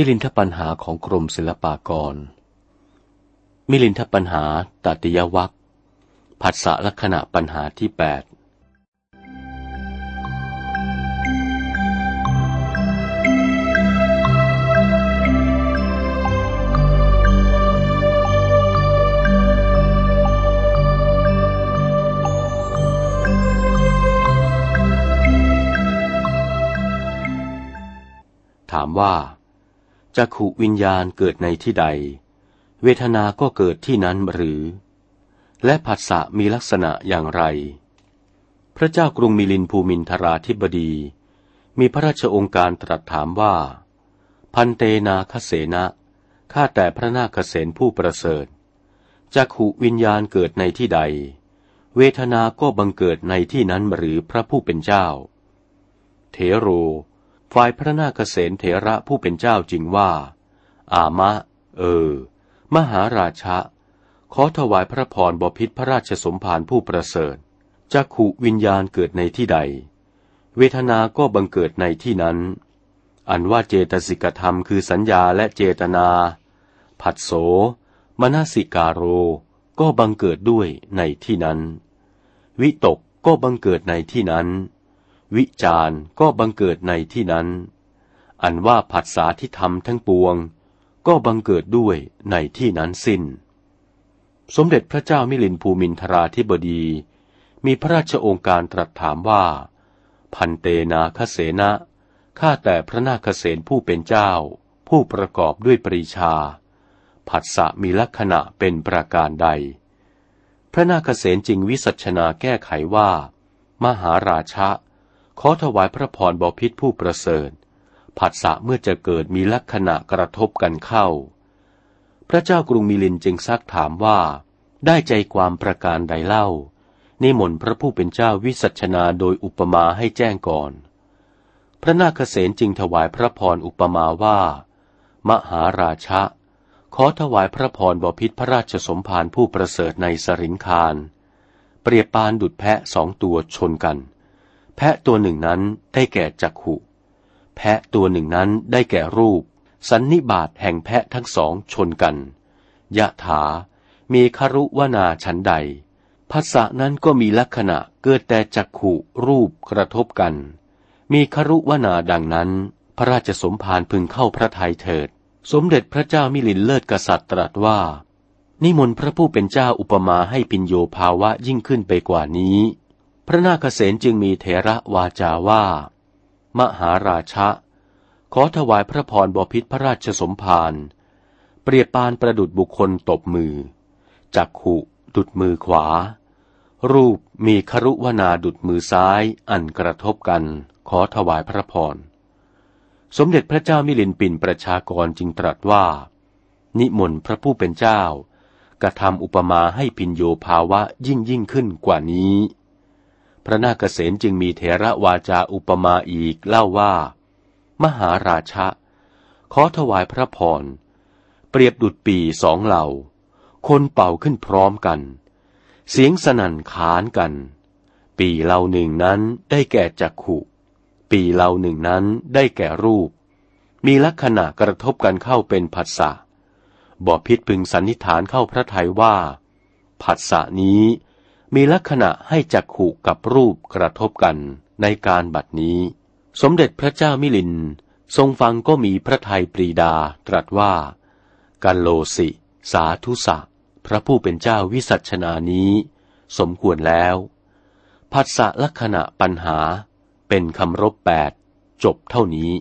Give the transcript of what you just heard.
มิลินทปัญหาของกรมศิลปากร มิลินทปัญหาตัติยวัคผัสสะลักษณะปัญหาที่แปดถามว่า จักขุวิญญาณเกิดในที่ใด เวทนาก็เกิดที่นั้นหรือ และผัสสะมีลักษณะอย่างไร พระเจ้ากรุงมิลินภูมินทราธิบดี มีพระราชองค์การตรัสถามว่า พันเตนาคเสนะข้าแต่พระนาคเสนผู้ประเสริฐจักขุวิญญาณเกิดในที่ใด เวทนาก็บังเกิดในที่นั้นหรือพระผู้เป็นเจ้า เทโร ฝ่ายพระนาคเษนเถระผู้เป็นเจ้าจริงว่า อามะ เออ มหาราชะ ขอถวายพระพรบพิษพระราชสมภารผู้ประเสริฐจักขุวิญญาณเกิดในที่ใด เวทนาก็บังเกิดในที่นั้น อันว่าเจตสิกธรรมคือสัญญาและเจตนา ผัสโสมนสิกาโร ก็บังเกิดด้วยในที่นั้น วิตกก็บังเกิดในที่นั้น วิจารก็บังเกิดในที่นั้น อันว่าผัสสะที่ทำทั้งปวง ก็บังเกิดด้วยในที่นั้นสิ้น สมเด็จพระเจ้ามิลินภูมินทราธิบดี มีพระราชองค์การตรัสถามว่า พันเตนาคเสนะข้าแต่พระนาคเสนผู้เป็นเจ้า ผู้ประกอบด้วยปรีชา ผัสสะมีลักษณะเป็นประการใด พระนาคเสนจึงวิสัชนาแก้ไขว่า มหาราชะ ขอถวายพระพรบพิษผู้ประเสริฐ ผัสสะเมื่อจะเกิดมีลักษณะกระทบกันเข้า พระเจ้ากรุงมิลินจึงซักถามว่า ได้ใจความประการใดเล่า นิมนต์พระผู้เป็นเจ้าวิสัชนาโดยอุปมาให้แจ้งก่อน พระนาคเษนจึงถวายพระพรอุปมาว่า มหาราชะ ขอถวายพระพรบพิษพระราชสมภารผู้ประเสริฐในสริงคารเปรียบปานดุดแพะสองตัวชนกัน แพะตัวหนึ่งนั้นได้แก่จักขุ แพะตัวหนึ่งนั้นได้แก่รูป สันนิบาตแห่งแพะทั้งสองชนกัน ยะถา มีคารุวนาชันใด ภาษานั้นก็มีลักษณะเกิดแต่จักขุรูปกระทบกัน มีคารุวนาดังนั้น พระราชสมภารพึงเข้าพระทัยเถิด สมเด็จพระเจ้ามิลินเลิศกษัตริย์ตรัสว่า นิมนต์พระผู้เป็นเจ้าอุปมาให้ปิญโยภาวะยิ่งขึ้นไปกว่านี้ พระนาคเษนจึงมีเถระวาจาว่า มหาราชะ ขอถวายพระพรบพิษพระราชสมภารเปรียบปานประดุดบุคคลตบมือ จักขุดุดมือขวา รูปมีครุวนาดุดมือซ้ายอันกระทบกันขอถวายพระพร สมเด็จพระเจ้ามิลินปินประชากรจึงตรัสว่า นิมนต์พระผู้เป็นเจ้ากระทำอุปมาให้พินโยภาวะยิ่งยิ่งขึ้นกว่านี้ พระนาคเษนจึงมีเถระวาจาอุปมาอีกเล่าว่า มหาราชะ ขอถวายพระพร เปรียบดุดปีสองเหล่า คนเป่าขึ้นพร้อมกัน เสียงสนั่นขานกัน ปีเหล่าหนึ่งนั้นได้แก่จักขุปีเหล่าหนึ่งนั้นได้แก่รูป มีลักษณะกระทบกันเข้าเป็นผัสสะบ่อพิษพึงสันนิษฐานเข้าพระทัยว่า ผัสสะนี้ มีลักษณะให้จักขุกับรูปกระทบกันในการบัดนี้ สมเด็จพระเจ้ามิลิน ทรงฟังก็มีพระทัยปรีดาตรัสว่า กัลโลสิ สาธุสะ พระผู้เป็นเจ้าวิสัชนานี้ สมควรแล้วพัสสะลักษณะปัญหาเป็นคำรบแปดจบเท่านี้